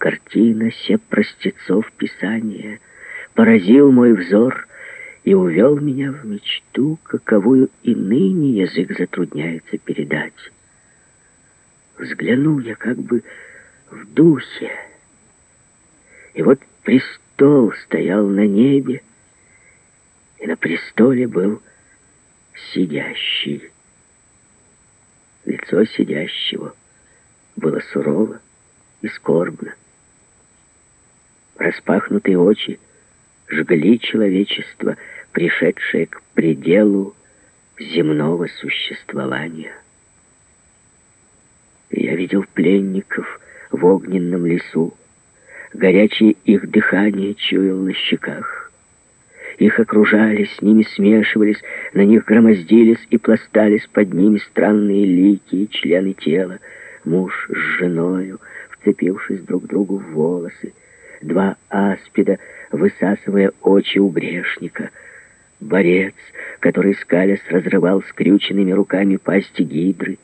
картина се простецов Писания поразил мой взор и увел меня в мечту, каковую и ныне язык затрудняется передать. Взглянул я как бы в духе, и вот престол стоял на небе, и на престоле был сидящий. Лицо сидящего было сурово и скорбно. Распахнутые очи жгли человечество, пришедшее к пределу земного существования. Я видел пленников в огненном лесу, горячее их дыхание чуял на щеках. Их окружали, с ними смешивались, на них громоздились и пластались под ними странные лики и члены тела. Муж с женою, вцепившись друг другу в волосы. Два аспида, высасывая очи у грешника. Борец, который, скалясь, разрывал скрюченными руками пасти гидры.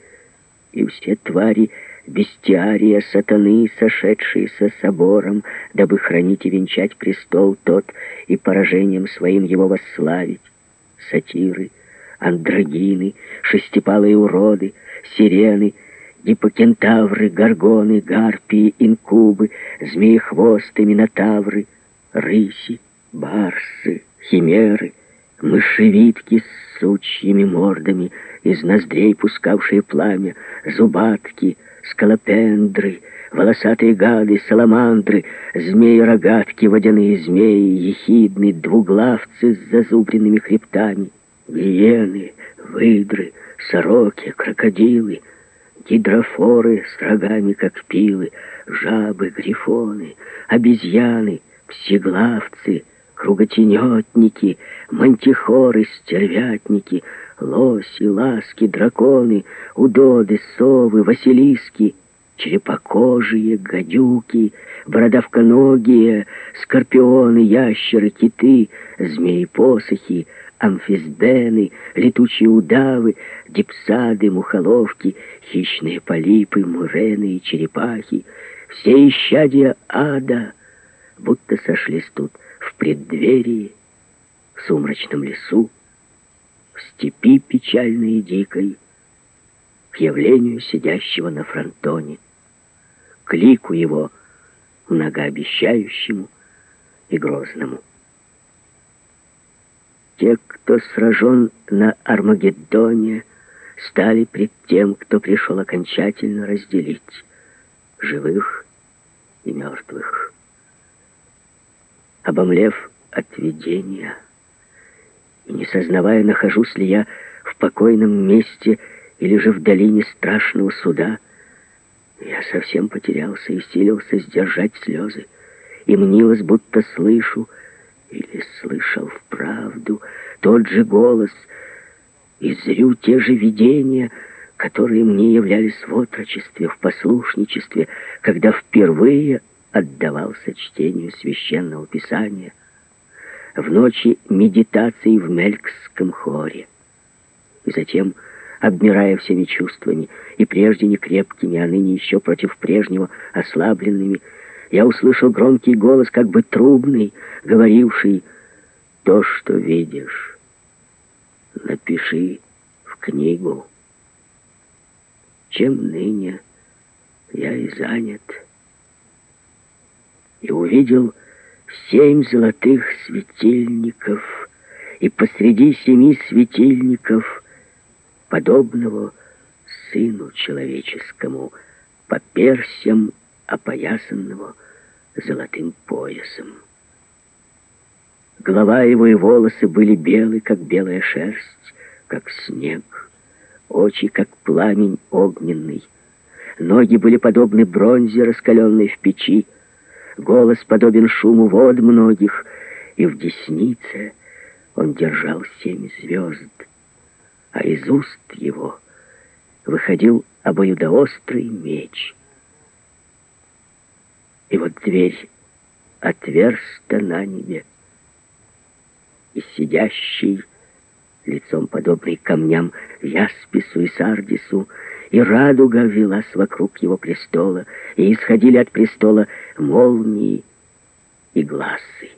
И все твари бестиария сатаны, сошедшиеся собором, дабы хранить и венчать престол тот и поражением своим его восславить. Сатиры, андрогины, шестипалые уроды, сирены, гипокентавры, горгоны, гарпии, инкубы, змеехвосты, минотавры, рыси, барсы, химеры, мышевитки с сучьими мордами, из ноздрей пускавшие пламя, зубатки — скалопендры, волосатые гады, саламандры, змеи-рогатки, водяные змеи, ехидны, двуглавцы с зазубренными хребтами, гиены, выдры, сороки, крокодилы, гидрофоры с рогами, как пилы, жабы, грифоны, обезьяны, псиглавцы, круготенетники, мантихоры, стервятники — лоси, ласки, драконы, удоды, совы, василиски, черепокожие, гадюки, бородавконогие, скорпионы, ящеры, киты, змеи-посохи, амфисбены, летучие удавы, дипсады, мухоловки, хищные полипы, мурены и черепахи, все исчадия ада, будто сошлись тут в преддверии, в сумрачном лесу, в степи печальной и дикой, к явлению сидящего на фронтоне, к лику его многообещающему и грозному. Те, кто сражен на Армагеддоне, стали пред тем, кто пришел окончательно разделить живых и мертвых. Обомлев от видения, и не сознавая, нахожусь ли я в покойном месте или же в долине страшного суда, я совсем потерялся и силился сдержать слезы, и мнилось, будто слышу или слышал вправду тот же голос, и зрю те же видения, которые мне являлись в отрочестве, в послушничестве, когда впервые отдавался чтению священного писания — в ночи медитации в Мелькском хоре. И затем, обмирая всеми чувствами, и прежде не крепкими, а ныне еще против прежнего ослабленными, я услышал громкий голос, как бы трубный, говоривший «То, что видишь, напиши в книгу». Чем ныне я и занят. И увидел, семь золотых светильников, и посреди семи светильников подобного сыну человеческому, по персям опоясанного золотым поясом. Голова его и волосы были белы, как белая шерсть, как снег, очи, как пламень огненный, ноги были подобны бронзе, раскаленной в печи, Голос подобен шуму вод многих, и в деснице он держал семь звезд, а из уст его выходил обоюдоострый меч. И вот дверь отверста на небе, и сидящий, лицом подобный камням Яспису и Сардису, и радуга велась вокруг его престола, и исходили от престола молнии и глазы.